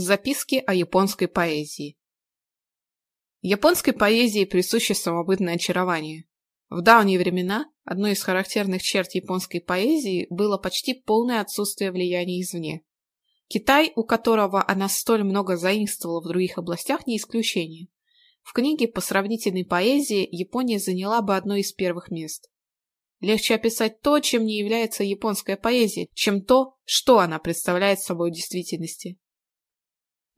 Записки о японской поэзии. Японской поэзии присуще самобытное очарование. В давние времена одной из характерных черт японской поэзии было почти полное отсутствие влияния извне. Китай, у которого она столь много заимствовала в других областях, не исключение. В книге по сравнительной поэзии Япония заняла бы одно из первых мест. Легче описать то, чем не является японская поэзия, чем то, что она представляет собой в действительности.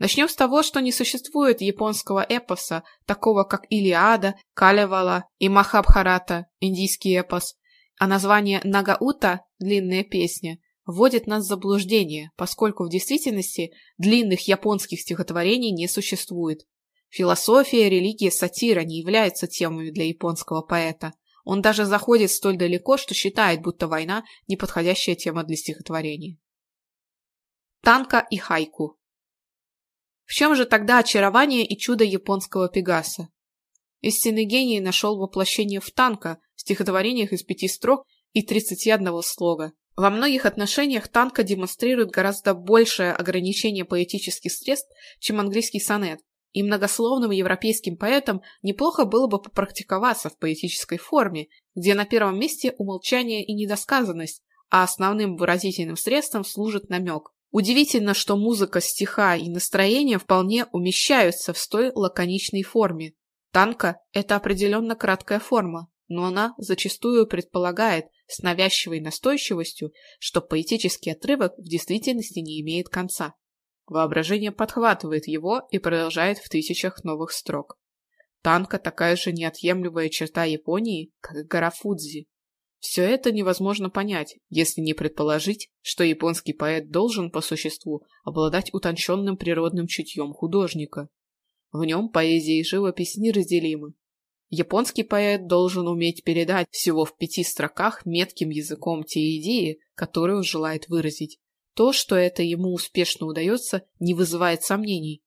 Начнем с того, что не существует японского эпоса, такого как Илиада, Калевала и Махабхарата, индийский эпос, а название Нагаута «длинная песня» вводит нас в заблуждение, поскольку в действительности длинных японских стихотворений не существует. Философия, религия, сатира не являются темами для японского поэта. Он даже заходит столь далеко, что считает, будто война – неподходящая тема для стихотворений. Танка и хайку в чем же тогда очарование и чудо японского Пегаса? Истинный гений нашел воплощение в танка, в стихотворениях из пяти строк и 31 слога. Во многих отношениях танка демонстрирует гораздо большее ограничение поэтических средств, чем английский сонет, и многословным европейским поэтам неплохо было бы попрактиковаться в поэтической форме, где на первом месте умолчание и недосказанность, а основным выразительным средством служит намек. Удивительно, что музыка, стиха и настроение вполне умещаются в столь лаконичной форме. Танка – это определенно краткая форма, но она зачастую предполагает с навязчивой настойчивостью, что поэтический отрывок в действительности не имеет конца. Воображение подхватывает его и продолжает в тысячах новых строк. Танка – такая же неотъемлемая черта Японии, как и гора Фудзи. Все это невозможно понять, если не предположить, что японский поэт должен, по существу, обладать утонченным природным чутьем художника. В нем поэзия и живопись неразделимы. Японский поэт должен уметь передать всего в пяти строках метким языком те идеи, которые он желает выразить. То, что это ему успешно удается, не вызывает сомнений.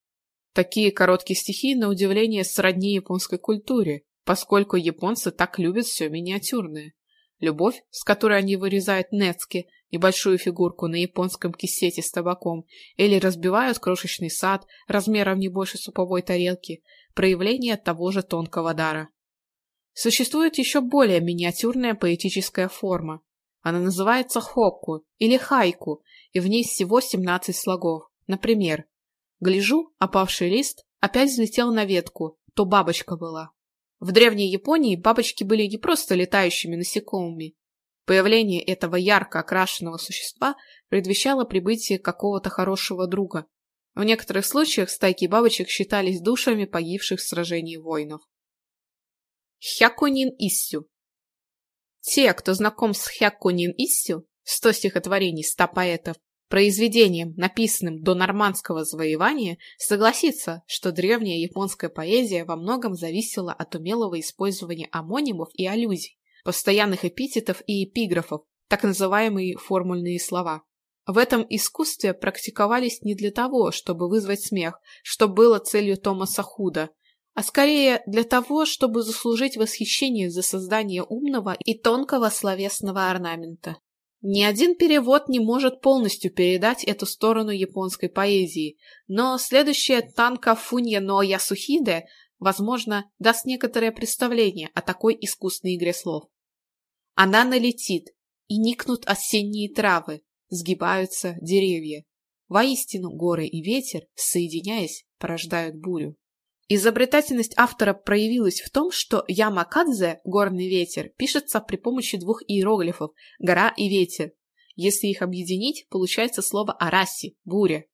Такие короткие стихи, на удивление, сродни японской культуре, поскольку японцы так любят все миниатюрное. Любовь, с которой они вырезают Нецки, небольшую фигурку на японском кисете с табаком, или разбивают крошечный сад размером не больше суповой тарелки, проявление того же тонкого дара. Существует еще более миниатюрная поэтическая форма. Она называется хокку или хайку, и в ней всего 17 слогов. Например, «Гляжу, опавший лист опять взлетел на ветку, то бабочка была». В древней Японии бабочки были не просто летающими насекомыми. Появление этого ярко окрашенного существа предвещало прибытие какого-то хорошего друга. В некоторых случаях стайки бабочек считались душами погибших в сражении воинов. Хякунин Иссю Те, кто знаком с Хякунин Иссю, сто стихотворений ста поэтов, произведением, написанным до нормандского завоевания, согласится, что древняя японская поэзия во многом зависела от умелого использования амонимов и аллюзий, постоянных эпитетов и эпиграфов, так называемые формульные слова. В этом искусстве практиковались не для того, чтобы вызвать смех, что было целью Томаса Худа, а скорее для того, чтобы заслужить восхищение за создание умного и тонкого словесного орнамента. Ни один перевод не может полностью передать эту сторону японской поэзии, но следующая танка Фунья но Ясухиде, возможно, даст некоторое представление о такой искусной игре слов. Она налетит, и никнут осенние травы, сгибаются деревья. Воистину горы и ветер, соединяясь, порождают изобретательность автора проявилась в том, что Ямакадзе, горный ветер, пишется при помощи двух иероглифов «гора» и «ветер». Если их объединить, получается слово «араси» – «буря».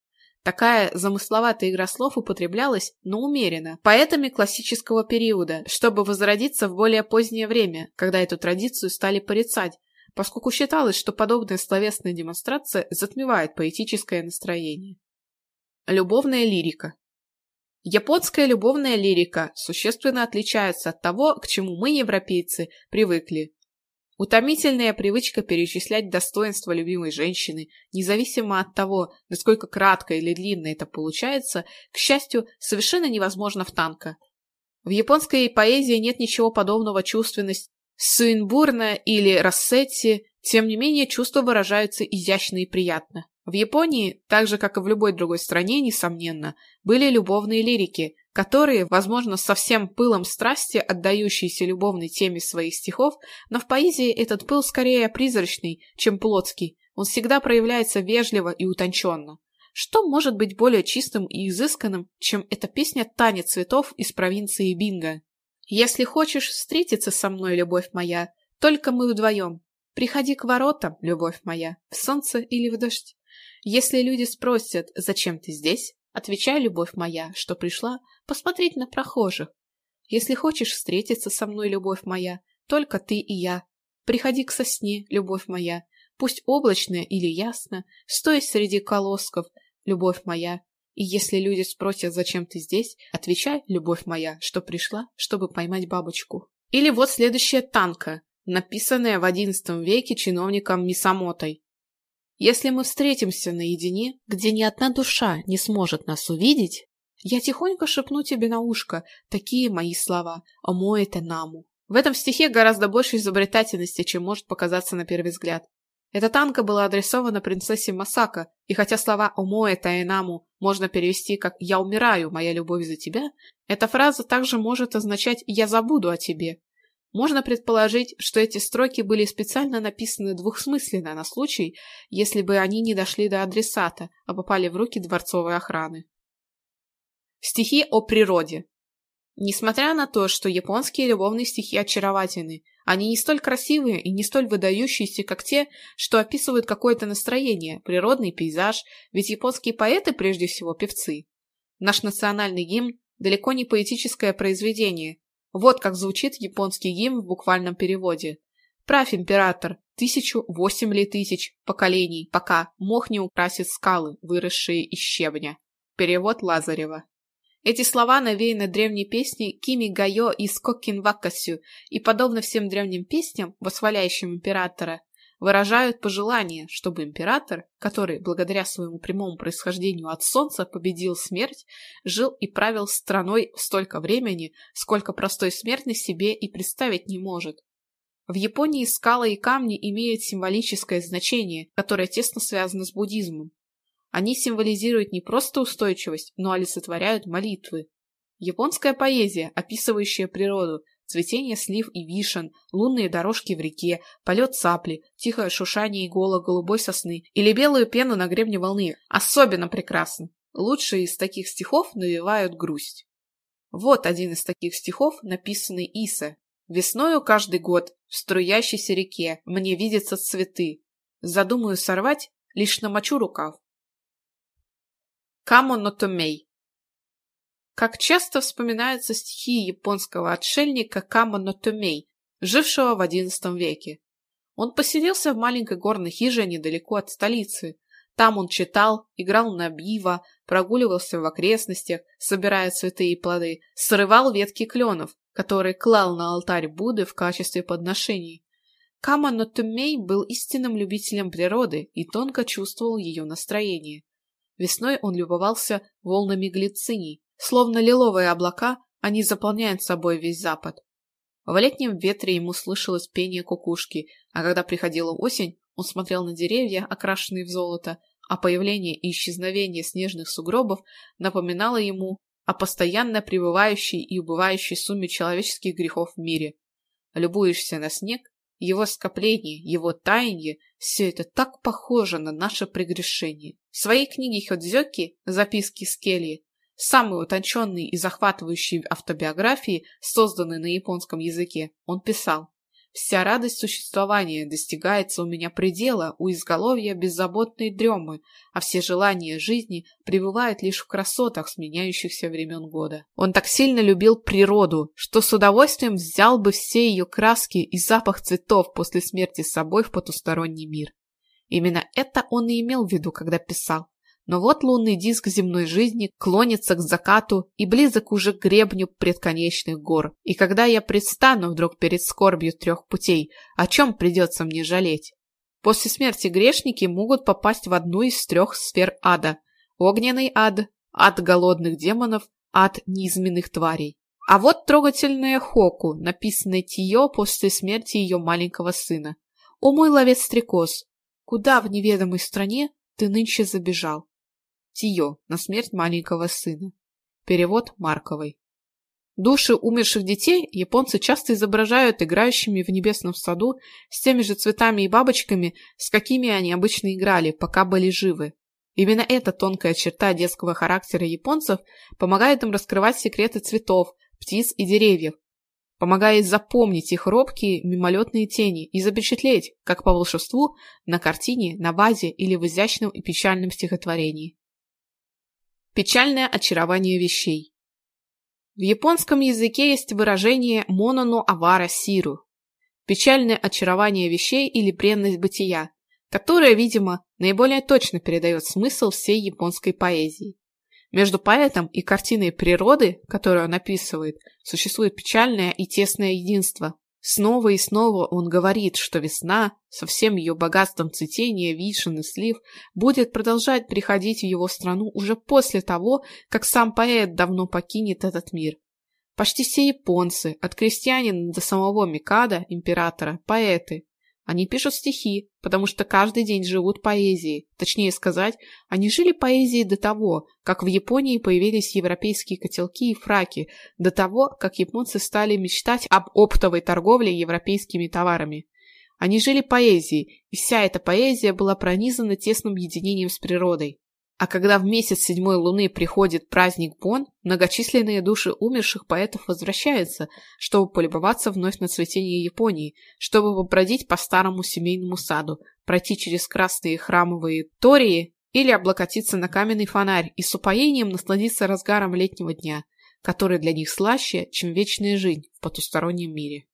Такая замысловатая игра слов употреблялась, но умеренно, поэтами классического периода, чтобы возродиться в более позднее время, когда эту традицию стали порицать, поскольку считалось, что подобная словесная демонстрация затмевает поэтическое настроение. Любовная лирика Японская любовная лирика существенно отличается от того, к чему мы, европейцы, привыкли. Утомительная привычка перечислять достоинства любимой женщины, независимо от того, насколько кратко или длинно это получается, к счастью, совершенно невозможно в танко. В японской поэзии нет ничего подобного чувственности Суинбурна или Рассетти, тем не менее чувства выражаются изящно и приятно. В Японии, так же как и в любой другой стране, несомненно, были любовные лирики, которые, возможно, со всем пылом страсти, отдающиеся любовной теме своих стихов, но в поэзии этот пыл скорее призрачный, чем плотский, он всегда проявляется вежливо и утонченно. Что может быть более чистым и изысканным, чем эта песня «Танец цветов» из провинции Бинго? «Если хочешь встретиться со мной, любовь моя, только мы вдвоем. Приходи к воротам, любовь моя, в солнце или в дождь. Если люди спросят, зачем ты здесь, отвечай, любовь моя, что пришла посмотреть на прохожих. Если хочешь встретиться со мной, любовь моя, только ты и я. Приходи к сосне, любовь моя, пусть облачно или ясно, стой среди колосков, любовь моя. И если люди спросят, зачем ты здесь, отвечай, любовь моя, что пришла, чтобы поймать бабочку. Или вот следующая танка, написанная в XI веке чиновником Мисамотой. Если мы встретимся наедине, где ни одна душа не сможет нас увидеть, я тихонько шепну тебе на ушко такие мои слова «Омое наму». В этом стихе гораздо больше изобретательности, чем может показаться на первый взгляд. Эта танка была адресована принцессе Масака, и хотя слова «Омое таэнаму» можно перевести как «Я умираю, моя любовь за тебя», эта фраза также может означать «Я забуду о тебе», можно предположить, что эти строки были специально написаны двухсмысленно на случай, если бы они не дошли до адресата, а попали в руки дворцовой охраны. Стихи о природе. Несмотря на то, что японские любовные стихи очаровательны, они не столь красивые и не столь выдающиеся, как те, что описывают какое-то настроение, природный пейзаж, ведь японские поэты прежде всего певцы. Наш национальный гимн далеко не поэтическое произведение, вот как звучит японский гимн в буквальном переводе. Прав, император, тысячу, восемь ли тысяч поколений, пока мох не украсит скалы, выросшие из щебня. Перевод Лазарева. Эти слова навеяны древней песней Кими Гайо из Коккин Вакасю и, подобно всем древним песням, восхваляющим императора, выражают пожелание, чтобы император, который благодаря своему прямому происхождению от солнца победил смерть, жил и правил страной столько времени, сколько простой смертный себе и представить не может. В Японии скалы и камни имеют символическое значение, которое тесно связано с буддизмом. Они символизируют не просто устойчивость, но олицетворяют молитвы. Японская поэзия, описывающая природу, цветение слив и вишен, лунные дорожки в реке, полет цапли, тихое шушание иголок голубой сосны или белую пену на гребне волны. Особенно прекрасно. Лучшие из таких стихов навевают грусть. Вот один из таких стихов, написанный Иса. «Весною каждый год в струящейся реке мне видятся цветы. Задумаю сорвать, лишь намочу рукав». Камо нотомей как часто вспоминаются стихи японского отшельника Кама Нотомей, жившего в XI веке. Он поселился в маленькой горной хижине недалеко от столицы. Там он читал, играл на бива, прогуливался в окрестностях, собирая цветы и плоды, срывал ветки кленов, которые клал на алтарь Будды в качестве подношений. Кама Нотумей был истинным любителем природы и тонко чувствовал ее настроение. Весной он любовался волнами глициней, глициний, Словно лиловые облака, они заполняют собой весь запад. В летнем ветре ему слышалось пение кукушки, а когда приходила осень, он смотрел на деревья, окрашенные в золото, а появление и исчезновение снежных сугробов напоминало ему о постоянно пребывающей и убывающей сумме человеческих грехов в мире. Любуешься на снег, его скопление, его таяние – все это так похоже на наше прегрешение. В своей книге Ходзёки «Записки с Келли» самой утонченной и захватывающей автобиографии, созданной на японском языке, он писал «Вся радость существования достигается у меня предела у изголовья беззаботной дремы, а все желания жизни пребывают лишь в красотах сменяющихся времен года». Он так сильно любил природу, что с удовольствием взял бы все ее краски и запах цветов после смерти с собой в потусторонний мир. Именно это он и имел в виду, когда писал но вот лунный диск земной жизни клонится к закату и близок уже к гребню предконечных гор. И когда я предстану вдруг перед скорбью трех путей, о чем придется мне жалеть? После смерти грешники могут попасть в одну из трех сфер ада. Огненный ад, ад голодных демонов, ад низменных тварей. А вот трогательная Хоку, написанная Тио после смерти ее маленького сына. «О мой ловец-стрекоз, куда в неведомой стране ты нынче забежал?» Тио на смерть маленького сына. Перевод Марковой. Души умерших детей японцы часто изображают играющими в небесном саду с теми же цветами и бабочками, с какими они обычно играли, пока были живы. Именно эта тонкая черта детского характера японцев помогает им раскрывать секреты цветов, птиц и деревьев, помогает запомнить их робкие мимолетные тени и запечатлеть, как по волшебству, на картине, на вазе или в изящном и печальном стихотворении. Печальное очарование вещей в японском языке есть выражение «мононо авара сиру» – печальное очарование вещей или бренность бытия, которое, видимо, наиболее точно передает смысл всей японской поэзии. Между поэтом и картиной природы, которую он описывает, существует печальное и тесное единство, Снова и снова он говорит, что весна со всем ее богатством цветения, вишен и слив будет продолжать приходить в его страну уже после того, как сам поэт давно покинет этот мир. Почти все японцы, от крестьянина до самого Микада, императора, поэты. Они пишут стихи, потому что каждый день живут поэзией. Точнее сказать, они жили поэзией до того, как в Японии появились европейские котелки и фраки, до того, как японцы стали мечтать об оптовой торговле европейскими товарами. Они жили поэзией, и вся эта поэзия была пронизана тесным единением с природой. А когда в месяц седьмой луны приходит праздник Бон, многочисленные души умерших поэтов возвращаются, чтобы полюбоваться вновь на цветение Японии, чтобы побродить по старому семейному саду, пройти через красные храмовые тории или облокотиться на каменный фонарь и с упоением насладиться разгаром летнего дня, который для них слаще, чем вечная жизнь в потустороннем мире.